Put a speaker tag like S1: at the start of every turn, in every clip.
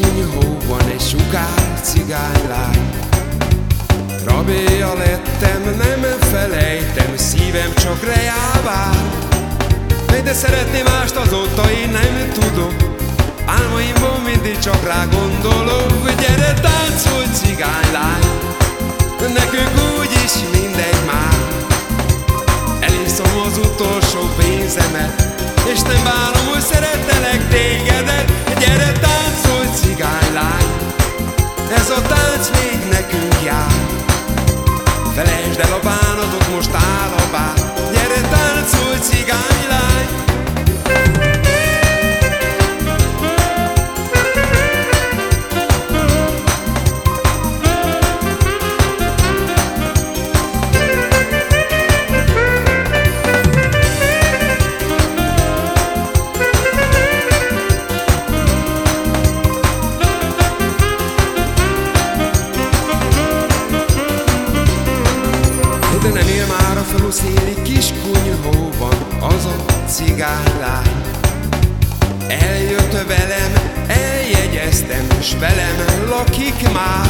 S1: kunyhóban egy sugár cigánylány Rabéja lettem, nem felejtem, szívem csak reávár Mely de szeretni mást azóta én nem tudom Álmaimban mindig csak rá gondolok Gyere táncolj cigánylány, nekünk úgyis minden Felejtsd el a bánatot, most áll a bár Gyere táncolj Vászonszéli kis kunyhóban az a cigánylány Eljött velem, eljegyeztem, és velem lakik már.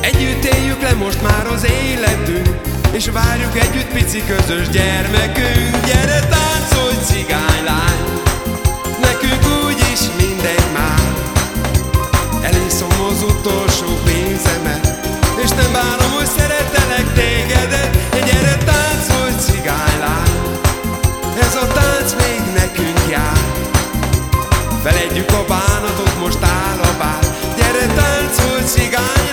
S1: Együtt éljük le most már az életünk, és várjuk együtt pici közös gyermekünk. Gyere táncolj cigánylány, nekünk úgyis mindegy már. Eliszom az utolsó pénzemet, és nem bánom, hogy szeretem sigan.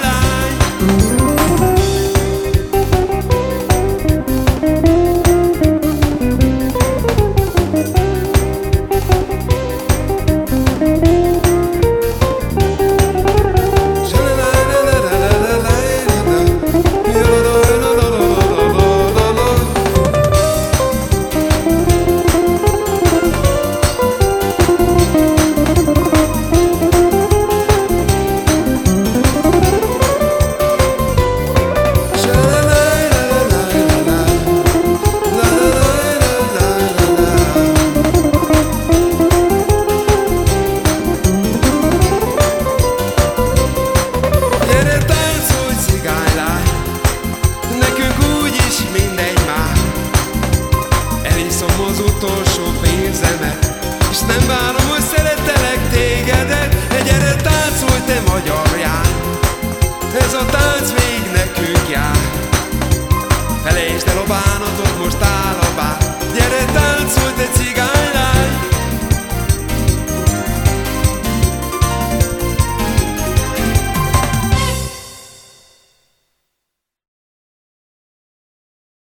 S1: az utolsó pénzemet, és nem várom, hogy szeretelek tégedet.